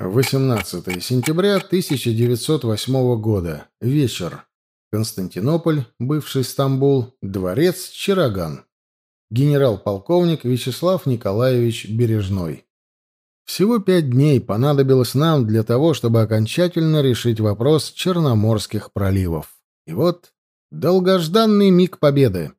18 сентября 1908 года. Вечер. Константинополь, бывший Стамбул, дворец Чараган. Генерал-полковник Вячеслав Николаевич Бережной. Всего пять дней понадобилось нам для того, чтобы окончательно решить вопрос Черноморских проливов. И вот долгожданный миг победы.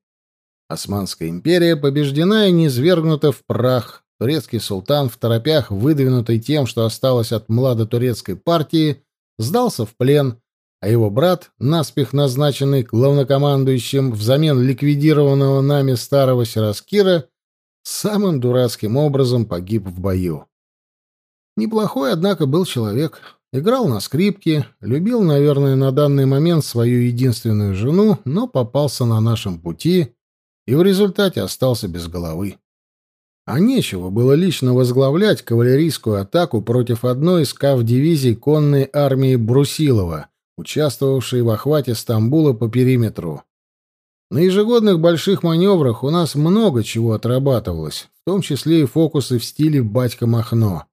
Османская империя побеждена и низвергнута в прах, Турецкий султан, в торопях, выдвинутый тем, что осталось от младотурецкой партии, сдался в плен, а его брат, наспех назначенный главнокомандующим взамен ликвидированного нами старого Сираскира, самым дурацким образом погиб в бою. Неплохой, однако, был человек. Играл на скрипке, любил, наверное, на данный момент свою единственную жену, но попался на нашем пути и в результате остался без головы. А нечего было лично возглавлять кавалерийскую атаку против одной из кав-дивизий конной армии Брусилова, участвовавшей в охвате Стамбула по периметру. На ежегодных больших маневрах у нас много чего отрабатывалось, в том числе и фокусы в стиле «батька Махно».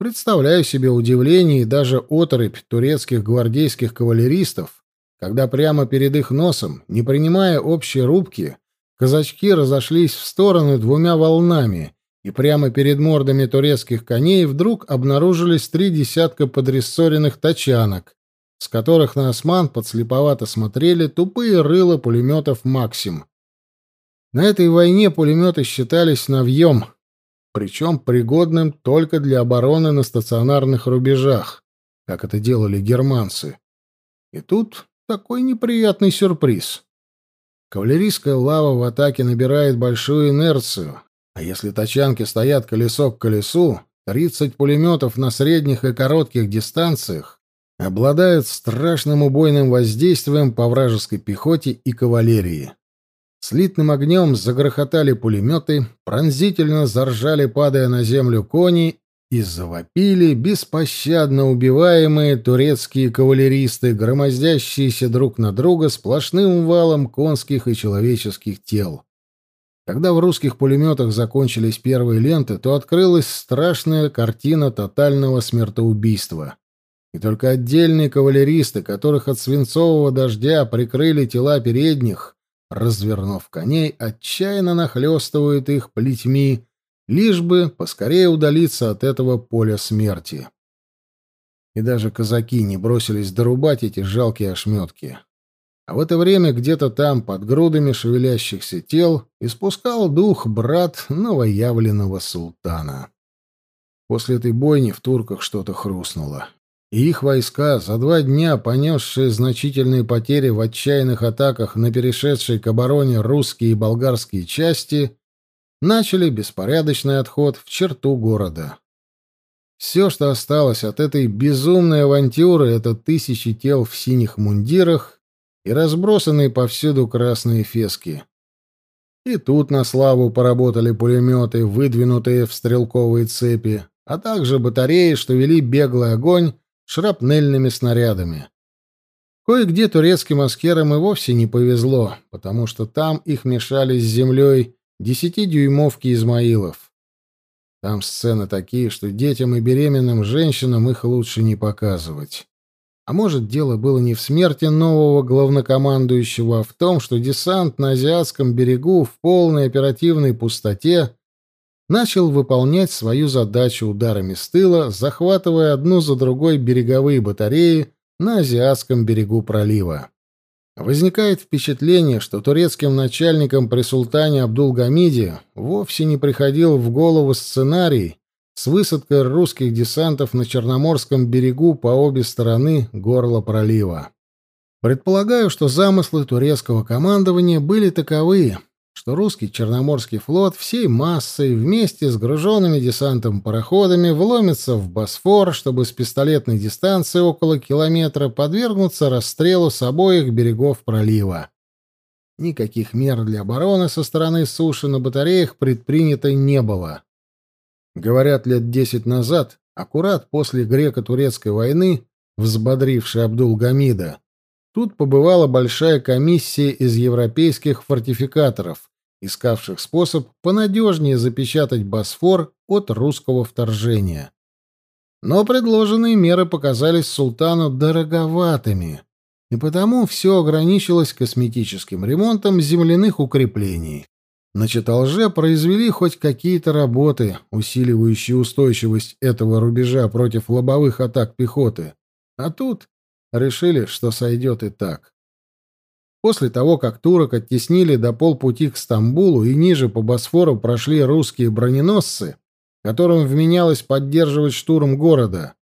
Представляю себе удивление и даже оторопь турецких гвардейских кавалеристов, когда прямо перед их носом, не принимая общей рубки, Казачки разошлись в стороны двумя волнами, и прямо перед мордами турецких коней вдруг обнаружились три десятка подрессоренных тачанок, с которых на осман подслеповато смотрели тупые рыла пулеметов «Максим». На этой войне пулеметы считались навьем, причем пригодным только для обороны на стационарных рубежах, как это делали германцы. И тут такой неприятный сюрприз. Кавалерийская лава в атаке набирает большую инерцию, а если тачанки стоят колесо к колесу, 30 пулеметов на средних и коротких дистанциях обладают страшным убойным воздействием по вражеской пехоте и кавалерии. Слитным огнем загрохотали пулеметы, пронзительно заржали, падая на землю кони, и завопили беспощадно убиваемые турецкие кавалеристы, громоздящиеся друг на друга сплошным валом конских и человеческих тел. Когда в русских пулеметах закончились первые ленты, то открылась страшная картина тотального смертоубийства. И только отдельные кавалеристы, которых от свинцового дождя прикрыли тела передних, развернув коней, отчаянно нахлестывают их плетьми, лишь бы поскорее удалиться от этого поля смерти. И даже казаки не бросились дорубать эти жалкие ошметки. А в это время где-то там, под грудами шевелящихся тел, испускал дух брат новоявленного султана. После этой бойни в турках что-то хрустнуло. И их войска, за два дня понесшие значительные потери в отчаянных атаках на перешедшие к обороне русские и болгарские части, начали беспорядочный отход в черту города. Все, что осталось от этой безумной авантюры, это тысячи тел в синих мундирах и разбросанные повсюду красные фески. И тут на славу поработали пулеметы, выдвинутые в стрелковые цепи, а также батареи, что вели беглый огонь шрапнельными снарядами. Кое-где турецким аскерам и вовсе не повезло, потому что там их мешали с землей Десятидюймовки Измаилов. Там сцены такие, что детям и беременным женщинам их лучше не показывать. А может, дело было не в смерти нового главнокомандующего, а в том, что десант на азиатском берегу в полной оперативной пустоте начал выполнять свою задачу ударами с тыла, захватывая одну за другой береговые батареи на азиатском берегу пролива. Возникает впечатление, что турецким начальникам при султане Абдулгамиде вовсе не приходил в голову сценарий с высадкой русских десантов на Черноморском берегу по обе стороны горла пролива. Предполагаю, что замыслы турецкого командования были таковы, что русский Черноморский флот всей массой вместе с груженными десантом пароходами вломится в Босфор, чтобы с пистолетной дистанции около километра подвергнуться расстрелу с обоих берегов пролива. Никаких мер для обороны со стороны суши на батареях предпринято не было. Говорят, лет десять назад, аккурат после греко-турецкой войны, взбодрившей Абдул-Гамида, Тут побывала большая комиссия из европейских фортификаторов, искавших способ понадежнее запечатать Босфор от русского вторжения. Но предложенные меры показались султану дороговатыми, и потому все ограничилось косметическим ремонтом земляных укреплений. На Читалже произвели хоть какие-то работы, усиливающие устойчивость этого рубежа против лобовых атак пехоты. А тут решили, что сойдет и так. После того, как турок оттеснили до полпути к Стамбулу и ниже по Босфору прошли русские броненосцы, которым вменялось поддерживать штурм города,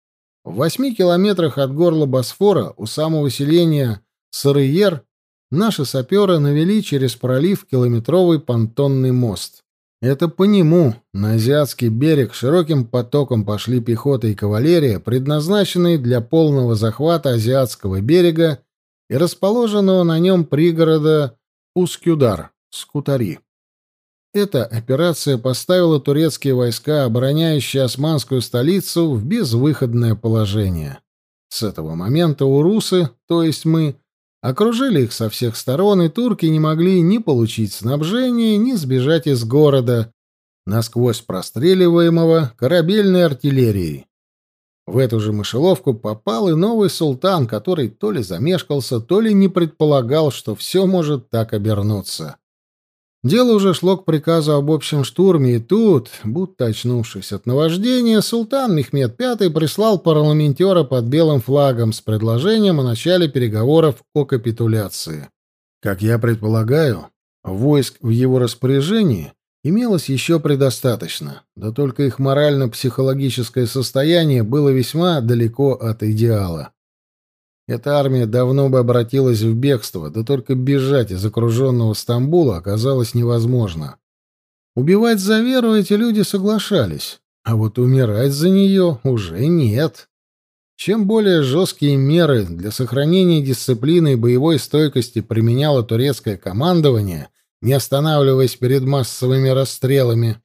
в восьми километрах от горла Босфора у самого селения Сарыер наши саперы навели через пролив километровый понтонный мост. Это по нему на азиатский берег широким потоком пошли пехота и кавалерия, предназначенные для полного захвата азиатского берега и расположенного на нем пригорода Ускюдар, Скутари. Эта операция поставила турецкие войска, обороняющие османскую столицу, в безвыходное положение. С этого момента урусы, то есть мы, окружили их со всех сторон, и турки не могли ни получить снабжение, ни сбежать из города, насквозь простреливаемого корабельной артиллерией. В эту же мышеловку попал и новый султан, который то ли замешкался, то ли не предполагал, что все может так обернуться. Дело уже шло к приказу об общем штурме, и тут, будто очнувшись от наваждения, султан Мехмед V прислал парламентера под белым флагом с предложением о начале переговоров о капитуляции. Как я предполагаю, войск в его распоряжении имелось еще предостаточно, да только их морально-психологическое состояние было весьма далеко от идеала. Эта армия давно бы обратилась в бегство, да только бежать из окруженного Стамбула оказалось невозможно. Убивать за веру эти люди соглашались, а вот умирать за нее уже нет. Чем более жесткие меры для сохранения дисциплины и боевой стойкости применяло турецкое командование, не останавливаясь перед массовыми расстрелами,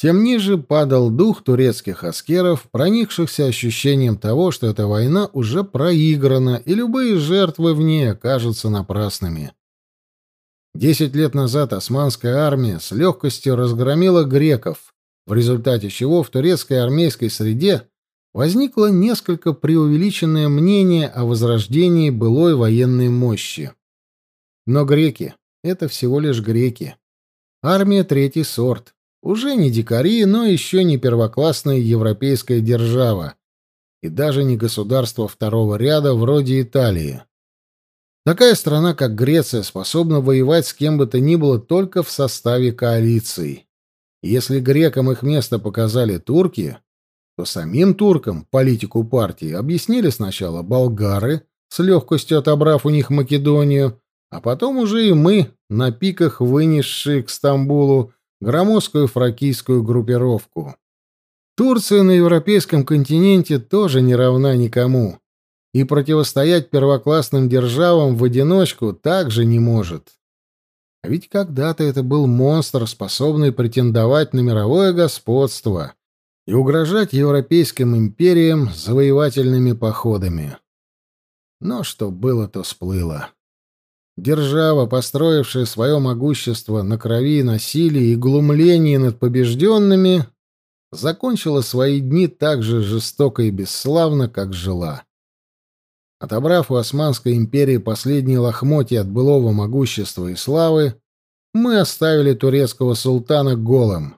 тем ниже падал дух турецких аскеров, проникшихся ощущением того, что эта война уже проиграна, и любые жертвы в ней окажутся напрасными. Десять лет назад османская армия с легкостью разгромила греков, в результате чего в турецкой армейской среде возникло несколько преувеличенное мнение о возрождении былой военной мощи. Но греки — это всего лишь греки. Армия третий сорт, уже не дикари, но еще не первоклассная европейская держава и даже не государство второго ряда вроде Италии. Такая страна, как Греция, способна воевать с кем бы то ни было только в составе коалиции. Если грекам их место показали турки, то самим туркам политику партии объяснили сначала болгары, с легкостью отобрав у них Македонию, а потом уже и мы, на пиках вынесшие к Стамбулу громоздкую фракийскую группировку. Турция на европейском континенте тоже не равна никому, и противостоять первоклассным державам в одиночку также не может. А ведь когда-то это был монстр, способный претендовать на мировое господство и угрожать европейским империям завоевательными походами. Но что было, то сплыло. Держава, построившая свое могущество на крови, насилии и глумлении над побежденными, закончила свои дни так же жестоко и бесславно, как жила. Отобрав у Османской империи последние лохмотья от былого могущества и славы, мы оставили турецкого султана голым,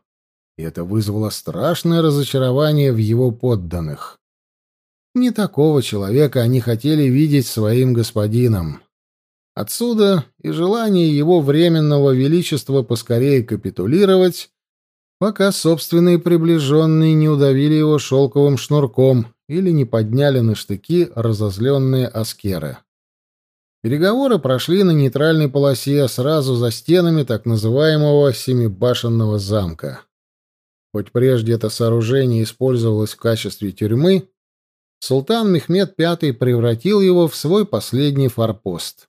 и это вызвало страшное разочарование в его подданных. Не такого человека они хотели видеть своим господином. Отсюда и желание его временного величества поскорее капитулировать, пока собственные приближенные не удавили его шелковым шнурком или не подняли на штыки разозленные аскеры. Переговоры прошли на нейтральной полосе сразу за стенами так называемого Семибашенного замка. Хоть прежде это сооружение использовалось в качестве тюрьмы, султан Мехмед V превратил его в свой последний форпост.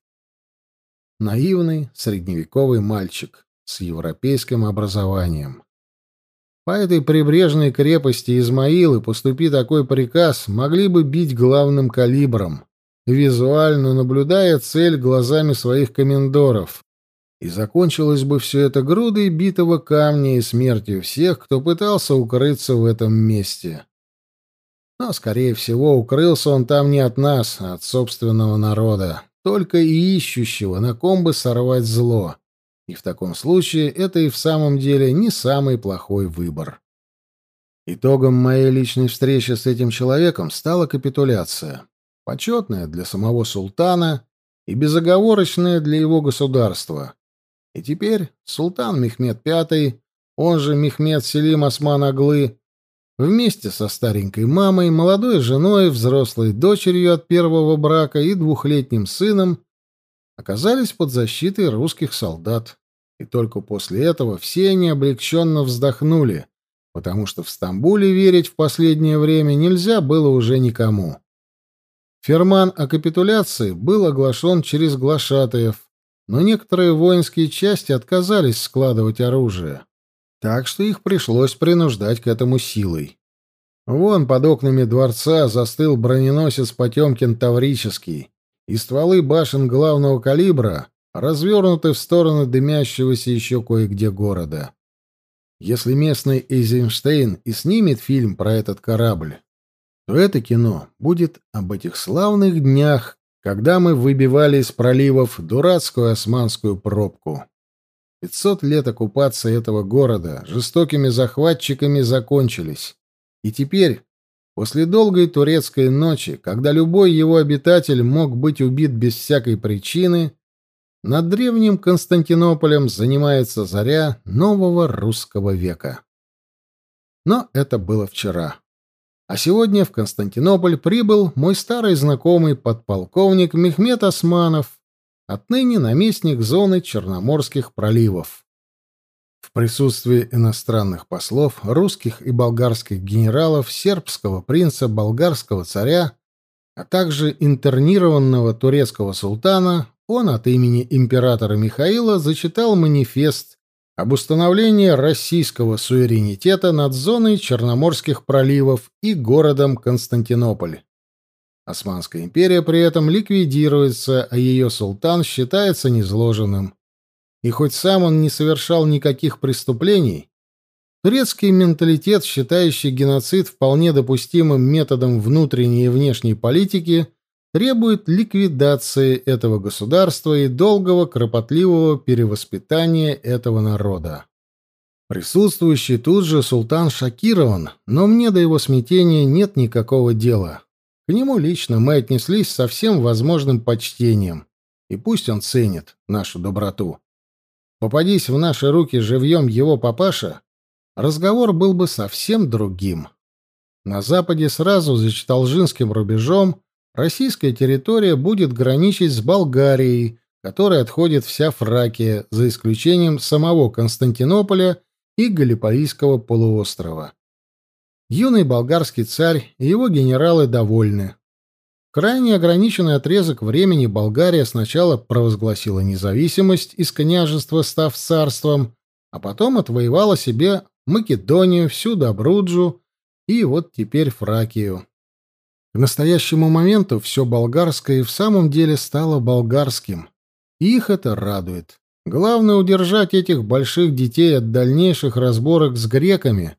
Наивный средневековый мальчик с европейским образованием. По этой прибрежной крепости Измаилы, поступи такой приказ, могли бы бить главным калибром, визуально наблюдая цель глазами своих комендоров. И закончилось бы все это грудой битого камня и смертью всех, кто пытался укрыться в этом месте. Но, скорее всего, укрылся он там не от нас, а от собственного народа, только и ищущего, на ком бы сорвать зло. И в таком случае это и в самом деле не самый плохой выбор. Итогом моей личной встречи с этим человеком стала капитуляция. Почетная для самого султана и безоговорочная для его государства. И теперь султан Мехмед V, он же Мехмед Селим Осман Аглы, вместе со старенькой мамой, молодой женой, взрослой дочерью от первого брака и двухлетним сыном оказались под защитой русских солдат. И только после этого все они облегченно вздохнули, потому что в Стамбуле верить в последнее время нельзя было уже никому. Ферман о капитуляции был оглашен через глашатаев, но некоторые воинские части отказались складывать оружие, так что их пришлось принуждать к этому силой. Вон под окнами дворца застыл броненосец Потемкин Таврический, и стволы башен главного калибра развернуты в сторону дымящегося еще кое-где города. Если местный Эйзенштейн и снимет фильм про этот корабль, то это кино будет об этих славных днях, когда мы выбивали из проливов дурацкую османскую пробку. Пятьсот лет оккупации этого города жестокими захватчиками закончились. И теперь, после долгой турецкой ночи, когда любой его обитатель мог быть убит без всякой причины, над древним Константинополем занимается заря нового русского века. Но это было вчера. А сегодня в Константинополь прибыл мой старый знакомый подполковник Мехмед Османов, отныне наместник зоны Черноморских проливов. В присутствии иностранных послов, русских и болгарских генералов, сербского принца, болгарского царя, а также интернированного турецкого султана, он от имени императора Михаила зачитал манифест об установлении российского суверенитета над зоной Черноморских проливов и городом Константинополь. Османская империя при этом ликвидируется, а ее султан считается незложенным. И хоть сам он не совершал никаких преступлений, турецкий менталитет, считающий геноцид вполне допустимым методом внутренней и внешней политики, требует ликвидации этого государства и долгого кропотливого перевоспитания этого народа. Присутствующий тут же султан шокирован, но мне до его смятения нет никакого дела. К нему лично мы отнеслись со всем возможным почтением, и пусть он ценит нашу доброту. Попадись в наши руки живьем его папаша, разговор был бы совсем другим. На западе сразу за Читалжинским рубежом российская территория будет граничить с Болгарией, которой отходит вся Фракия, за исключением самого Константинополя и Галиполийского полуострова. Юный болгарский царь и его генералы довольны. Крайне ограниченный отрезок времени Болгария сначала провозгласила независимость из княжества, став царством, а потом отвоевала себе Македонию, всю Добруджу и вот теперь Фракию. К настоящему моменту все болгарское и в самом деле стало болгарским. Их это радует. Главное удержать этих больших детей от дальнейших разборок с греками,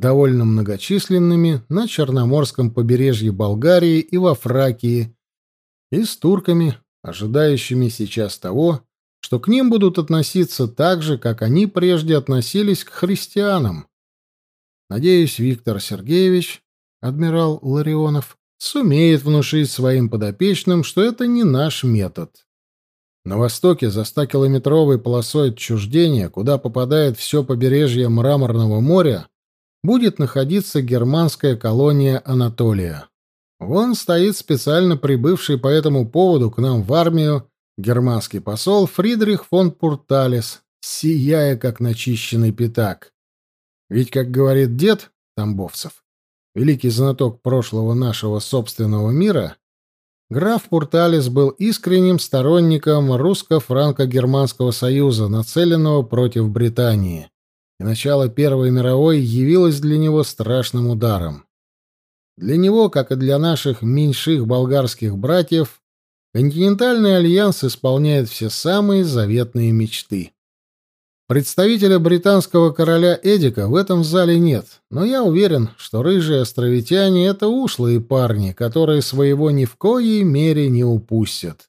довольно многочисленными на Черноморском побережье Болгарии и во Фракии, и с турками, ожидающими сейчас того, что к ним будут относиться так же, как они прежде относились к христианам. Надеюсь, Виктор Сергеевич, адмирал Ларионов, сумеет внушить своим подопечным, что это не наш метод. На востоке, за 100-километровой полосой отчуждения, куда попадает все побережье Мраморного моря, будет находиться германская колония Анатолия. Вон стоит специально прибывший по этому поводу к нам в армию германский посол Фридрих фон Пурталес, сияя как начищенный пятак. Ведь, как говорит дед Тамбовцев, великий знаток прошлого нашего собственного мира, граф Пурталес был искренним сторонником русско-франко-германского союза, нацеленного против Британии, и начало Первой мировой явилось для него страшным ударом. Для него, как и для наших меньших болгарских братьев, континентальный альянс исполняет все самые заветные мечты. Представителя британского короля Эдика в этом зале нет, но я уверен, что рыжие островитяне — это ушлые парни, которые своего ни в коей мере не упустят.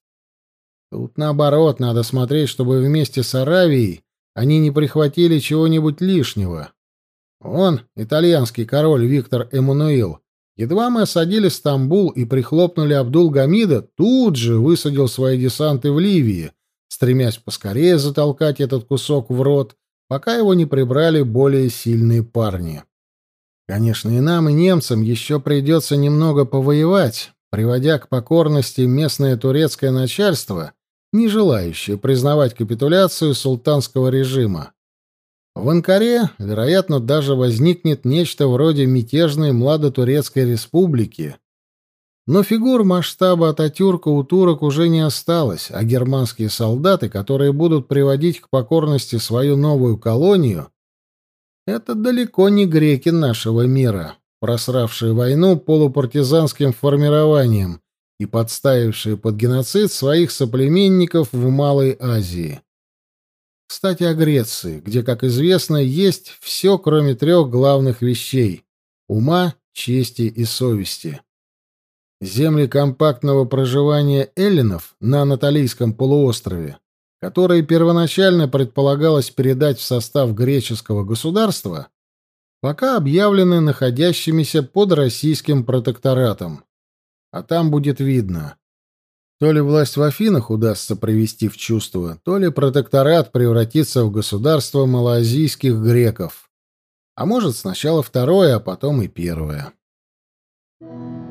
Тут, наоборот, надо смотреть, чтобы вместе с Аравией они не прихватили чего-нибудь лишнего. Он, итальянский король Виктор Эммануил, едва мы осадили Стамбул и прихлопнули Абдул-Гамида, тут же высадил свои десанты в Ливии, стремясь поскорее затолкать этот кусок в рот, пока его не прибрали более сильные парни. Конечно, и нам, и немцам еще придется немного повоевать, приводя к покорности местное турецкое начальство, не желающее признавать капитуляцию султанского режима. В Анкаре, вероятно, даже возникнет нечто вроде мятежной Младотурецкой республики, но фигур масштаба Ататюрка у турок уже не осталось, а германские солдаты, которые будут приводить к покорности свою новую колонию, это далеко не греки нашего мира, просравшие войну полупартизанским формированием и подставившие под геноцид своих соплеменников в Малой Азии. Кстати, о Греции, где, как известно, есть все, кроме трех главных вещей — ума, чести и совести. Земли компактного проживания эллинов на Анатолийском полуострове, которые первоначально предполагалось передать в состав греческого государства, пока объявлены находящимися под российским протекторатом. А там будет видно. То ли власть в Афинах удастся привести в чувство, то ли протекторат превратится в государство малоазийских греков. А может, сначала второе, а потом и первое. Thank you.